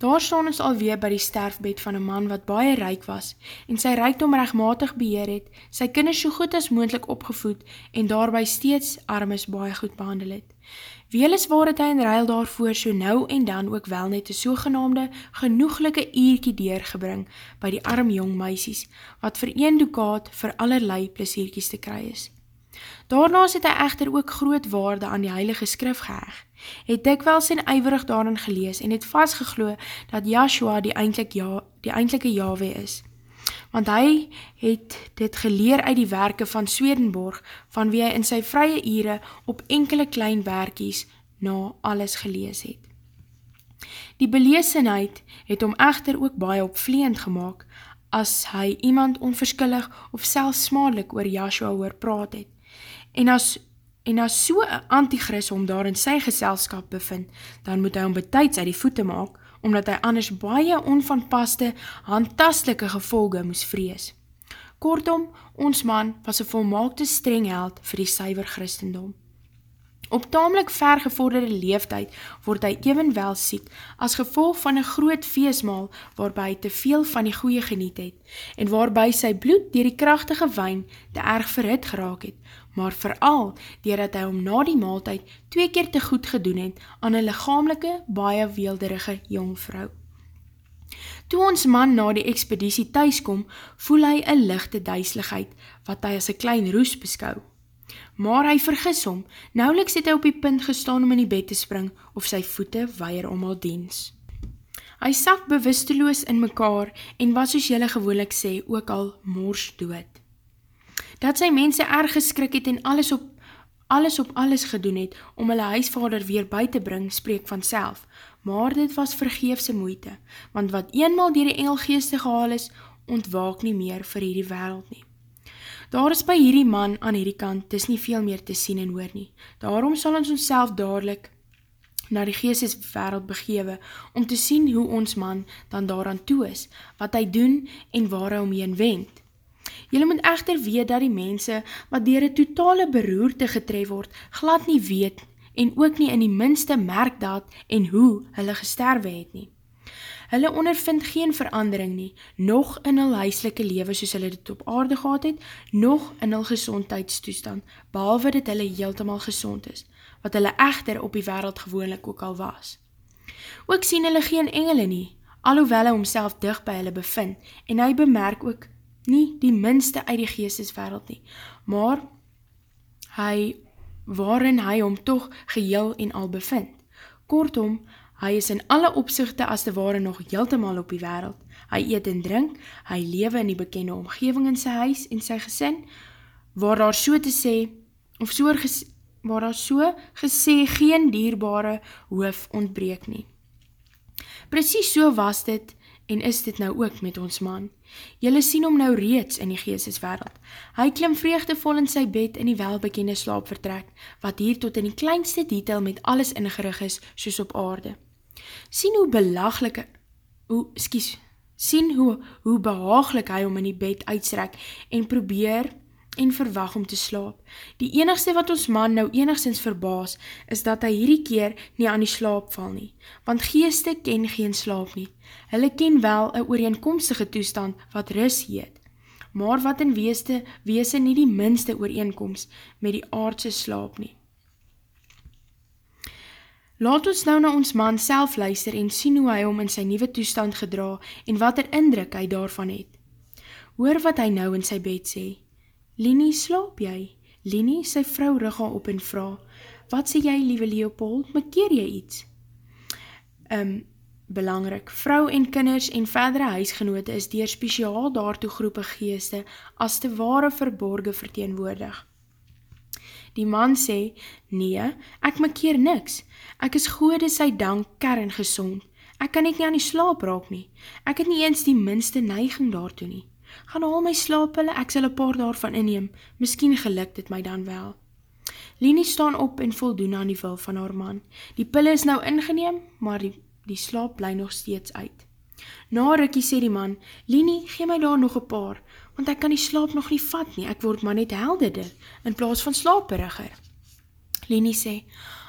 Daar staan ons alweer by die sterfbed van 'n man wat baie ryk was en sy rykdom regmatig beheer het, sy kinders so goed as moontlik opgevoed en daarby steeds armes baie goed behandel het. Welis waar het hy in ruil daarvoor so nou en dan ook wel net 'n sogenaamde genoeglike uurtjie deurgebring by die arm jong meisies wat vir een dukaat vir allerlei plesiertjies te kry is. Daarnaas het hy egter ook groot waarde aan die heilige skrif geheg, het dikwels en ywerig daarin gelees en het vasgeglo dat Joshua die eintlik ja, die eintlike Jahwe is want hy het dit geleer uit die werke van Swedenborg, van wie hy in sy vrye ure op enkele klein werkies na alles gelees het. Die beleesenheid het hom echter ook baie opvleend gemaakt, as hy iemand onverskillig of selfs smadelik oor Joshua oor praat het. En as, en as so een antichris om daar in sy geselskap bevind, dan moet hy hom betijds uit die voete maak, omdat hy anders baie onvanpaste, handtastelike gevolge moes vrees. Kortom, ons man was een volmaakte streng held vir die syver Christendom. Op tamelijk vergevorderde leeftijd word hy evenwel siek as gevolg van een groot feestmaal waarby hy te veel van die goeie geniet het en waarby sy bloed dier die krachtige wijn te erg verhit geraak het, maar vooral doordat hy om na die maaltijd twee keer te goed gedoen het aan een lichamelike, baie weelderige jongvrou. Toe ons man na die expeditie thuiskom, voel hy een lichte duiseligheid, wat hy as een klein roes beskou. Maar hy vergis hom, nauweliks het hy op die punt gestaan om in die bed te spring, of sy voete weier om al diens. Hy sak bewusteloos in mekaar, en was soos jylle gewoonlik sê, ook al moors dood dat sy mense erg geskrik het en alles op alles op alles gedoen het om hulle huisvader weer by te bring, spreek van self. Maar dit was vergeefse moeite, want wat eenmaal dier die engelgeeste gehaal is, ontwaak nie meer vir hierdie wereld nie. Daar is by hierdie man aan hierdie kant, dis nie veel meer te sien en hoor nie. Daarom sal ons ons self dadelijk na die geestes wereld begewe, om te sien hoe ons man dan daaraan toe is, wat hy doen en waar hy omheen wend. Julle moet echter weet dat die mense wat dier een totale beroerte getref word, glad nie weet en ook nie in die minste merk dat en hoe hulle gesterwe het nie. Hulle ondervind geen verandering nie, nog in hul huiselike lewe soos hulle dit op aarde gehad het, nog in hul gezondheidstoestand, behalwe dat hulle heeltemal gezond is, wat hulle echter op die wereld gewoonlik ook al was. Ook sien hulle geen engele nie, alhoewel hy homself dicht by hulle bevind, en hy bemerk ook nie die minste uit die geesteswereld nie, maar hy, waarin hy hom toch geheel en al bevind. Kortom, hy is in alle opzichte as de ware nog heeltemal op die wereld. Hy eet en drink, hy lewe in die bekende omgeving in sy huis en sy gesin, waar daar so te sê, of so waar daar so gesê geen dierbare hoof ontbreek nie. Precies so was dit en is dit nou ook met ons man. Julle sien hom nou reeds in die geesteswereld. Hy klim vreugdevol in sy bed in die welbekende slaapvertrek, wat hier tot in die kleinste detail met alles ingerig is, soos op aarde. Sien hoe belaglike, hoe, skies, sien hoe, hoe behaaglik hy hom in die bed uitstrek en probeer en verwag om te slaap. Die enigste wat ons man nou enigszins verbaas, is dat hy hierdie keer nie aan die slaap val nie, want geeste ken geen slaap nie. Hulle ken wel een ooreenkomstige toestand wat ris heet, maar wat in weeste, weese nie die minste ooreenkomst met die aardse slaap nie. Laat ons nou na ons man self luister en sien hoe hy om in sy nieuwe toestand gedra en wat er indruk hy daarvan het. Hoor wat hy nou in sy bed sê. Lini, slaap jy? Lini, sy vrou rug haar op en vraag, wat sê jy, liewe Leopold, mekeer jy iets? Um, belangrik, vrou en kinders en verdere huisgenote is dier speciaal daartoe groepe geeste as te ware verborge verteenwoordig. Die man sê, nee, ek mekeer niks, ek is goede sy dank kern gezond, ek kan ek nie aan die slaap raak nie, ek het nie eens die minste neiging daartoe nie gaan al my slaappille, ek sal een paar daarvan inneem, miskien gelukt het my dan wel. Leni staan op en voldoen aan die wil van haar man. Die pille is nou ingeneem, maar die, die slaap bly nog steeds uit. Na rikkie sê die man, Leni, gee my daar nog een paar, want ek kan die slaap nog nie vat nie, ek word maar net helderder, in plaas van slaaperigger. Leni sê,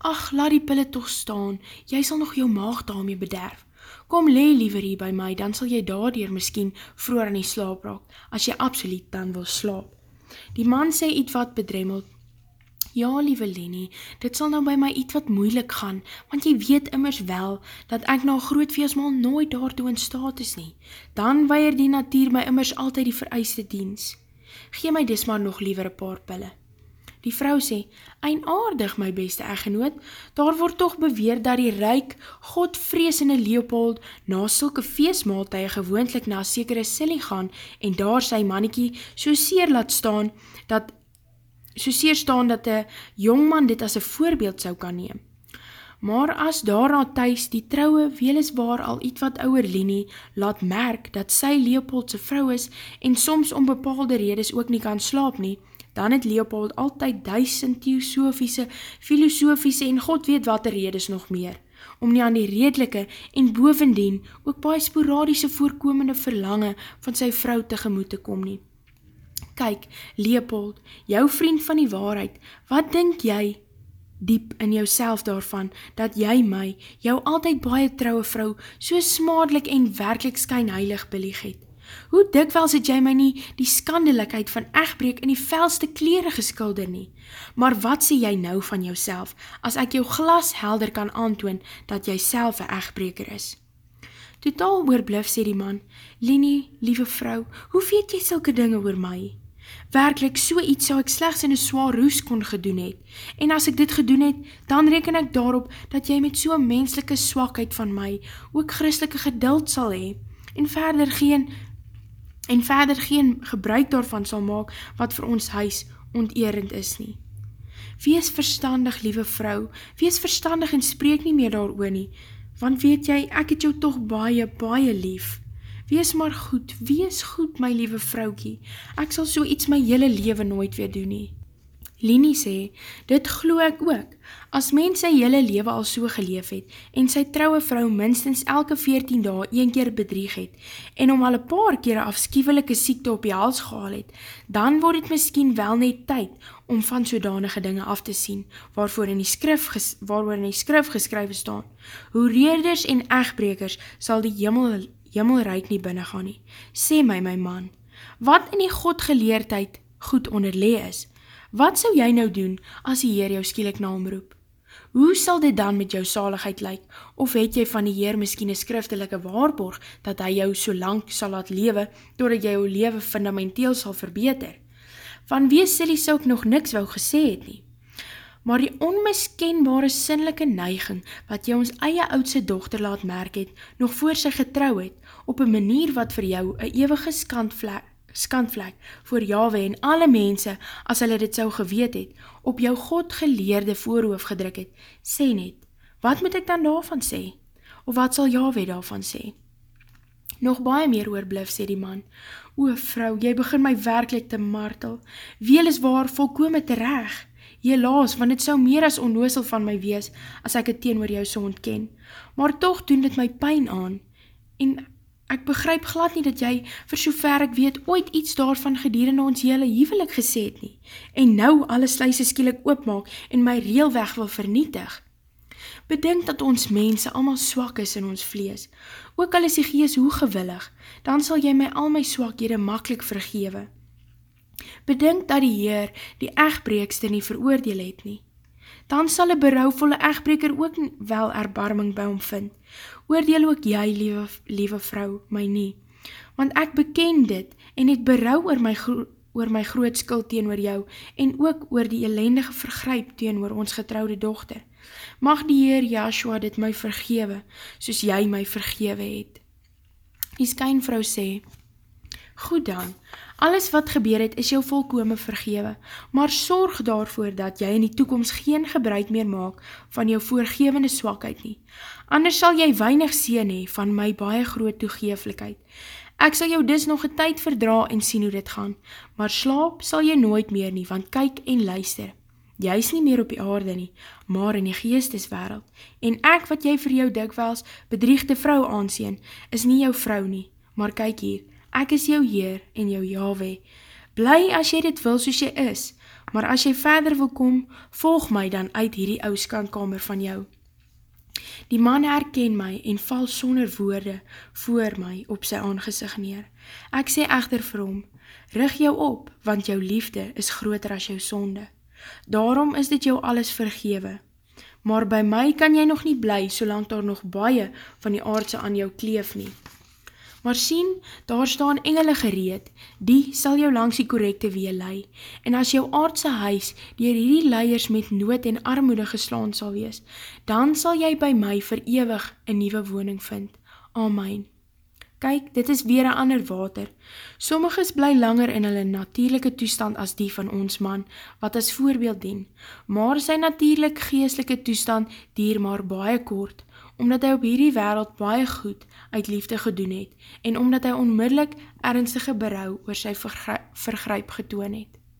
ach, laat die pille toch staan, jy sal nog jou maag daarmee bederf. Kom le liever hier by my, dan sal jy daardeur miskien vroeër in die slaap raak, as jy absoluut dan wil slaap. Die man sê iets wat bedremmeld, Ja, liewe Lenny, dit sal nou by my iets wat moeilik gaan, want jy weet immers wel, dat ek na groot feestmaal nooit daartoe in staat is nie. Dan weier die natuur my immers altyd die vereiste diens. Gee my dis maar nog liever een paar pille. Die vrou sê, einaardig my beste eggenoot, daar word toch beweer dat die ryk, godvreesende Leopold na sulke feestmaaltuie gewoonlik na sekere silly gaan en daar sy mannekie so seer laat staan, dat so seer staan dat een jongman dit as een voorbeeld sou kan neem. Maar as daarna thuis die trouwe weliswaar al iets wat ouwer Lini laat merk dat sy Leopoldse vrou is en soms om bepaalde redes ook nie kan slaap nie, dan het Leopold altyd duisend theosofiese, filosofiese en God weet wat er redes nog meer, om nie aan die redelike en bovendien ook baie sporadiese voorkomende verlange van sy vrou tegemoet te kom nie. Kyk, Leopold, jou vriend van die waarheid, wat dink jy diep in jou daarvan, dat jy my, jou altyd baie trouwe vrou, so smaadlik en werkelijk skynheilig belieg het? Hoe dikwels het jy my nie die skandelikheid van echtbreek in die velste kleren geskilder nie? Maar wat sê jy nou van jouself, as ek jou glas helder kan aantoon, dat jy self een echtbreker is? Totaal oorbluf, sê die man, Linie, lieve vrou, hoe weet jy sulke dinge oor my? Werkelijk, so iets sal ek slechts in een zwaar roes kon gedoen het. En as ek dit gedoen het, dan reken ek daarop, dat jy met so'n menselike swakheid van my, ook christelike geduld sal hee, en verder geen, en verder geen gebruik daarvan sal maak, wat vir ons huis onteerend is nie. Wees verstandig, lieve vrou, wees verstandig en spreek nie meer daar oor nie, want weet jy, ek het jou toch baie, baie lief. Wees maar goed, wees goed my liewe vroukie, ek sal so iets my hele leven nooit weer doen nie. Lini sê, dit glo ek ook, as mens sy hele leven al so geleef het, en sy trouwe vrou minstens elke 14 dae een keer bedrieg het, en om al een paar keer afskiewelike siekte op die hals gehaal het, dan word het miskien wel net tyd, om van sodanige dinge af te sien, waarvoor in die skrif, waarvoor in die skrif geskrywe staan. Hoe reerders en echtbrekers sal die jimmel jimmelryk nie binnengaan nie. Sê my, my man, wat in die godgeleerdheid goed onderlee is, wat sou jy nou doen as die Heer jou skielik na omroep? Hoe sal dit dan met jou saligheid lyk, of het jy van die Heer miskien een skriftelike waarborg, dat hy jou so lang sal laat lewe, doordat jy jou lewe fundamenteel sal verbeter? Van wees sê die sou ek nog niks wou gesê het nie maar die onmiskenbare sinnelike neiging wat jy ons eie oudse dochter laat merk het, nog voor sy getrouw het, op een manier wat vir jou een eeuwige skandvlek, skandvlek voor Yahweh en alle mense, as hulle dit sou geweet het, op jou God geleerde voorhoof gedruk het, sê net, wat moet ek dan daarvan sê? Of wat sal Yahweh daarvan sê? Nog baie meer oorblif, sê die man, O vrou, jy begin my werkelijk te martel, weel is waar volkome terecht, Helaas, want het sou meer as onnoosel van my wees, as ek het teen oor jou so ontken. Maar toch doen dit my pijn aan. En ek begryp glad nie dat jy, vir sover ek weet, ooit iets daarvan gedurende ons hele hevelik gesê het nie. En nou alle sluise skielik oopmaak en my reelweg wil vernietig. Bedink dat ons mense allemaal swak is in ons vlees. Ook al is die gees hoe gewillig, dan sal jy my al my swakhede makkelijk vergewe. Bedink dat die Heer die echtbreekster nie veroordeel het nie. Dan sal een berouwvolle echtbreker ook wel erbarming by hom vind. Oordeel ook jy, liewe, liewe vrou, my nie. Want ek beken dit en het berouw oor my, oor my groot skuld teen oor jou en ook oor die ellendige vergryp teen oor ons getrouwde dochter. Mag die Heer Joshua dit my vergewe, soos jy my vergewe het. Die skynvrou sê, Goed dan, alles wat gebeur het is jou volkome vergewe, maar sorg daarvoor dat jy in die toekomst geen gebruik meer maak van jou voorgevende swakheid nie. Anders sal jy weinig sien hee van my baie groot toegeeflikheid. Ek sal jou dis nog een tyd verdra en sien hoe dit gaan, maar slaap sal jy nooit meer nie, want kyk en luister. Jy is nie meer op die aarde nie, maar in die geesteswereld, en ek wat jy vir jou dikwels bedriegde vrou aanseen, is nie jou vrou nie, maar kyk hier, ek is jou Heer en jou Yahweh. Bly as jy dit wil soos jy is, maar as jy verder wil kom, volg my dan uit hierdie ou skandkamer van jou. Die man herken my en val sonder woorde voor my op sy aangezig neer. Ek sê echter vir hom, rig jou op, want jou liefde is groter as jou sonde. Daarom is dit jou alles vergewe. Maar by my kan jy nog nie bly, solang daar nog baie van die aardse aan jou kleef nie. Maar sien, daar staan engele gereed, die sal jou langs die korrekte wee lei, en as jou aardse huis dier hierdie leiers met nood en armoede geslaan sal wees, dan sal jy by my verewig een nieuwe woning vind. Amen. Kyk, dit is weer een ander water. Sommiges bly langer in hulle natuurlijke toestand as die van ons man, wat as voorbeeld dien, maar sy natuurlijk geestelike toestand dier maar baie kort, omdat hy op hierdie wereld baie goed uit liefde gedoen het en omdat hy onmiddellik ernstige berou oor sy vergryp getoon het.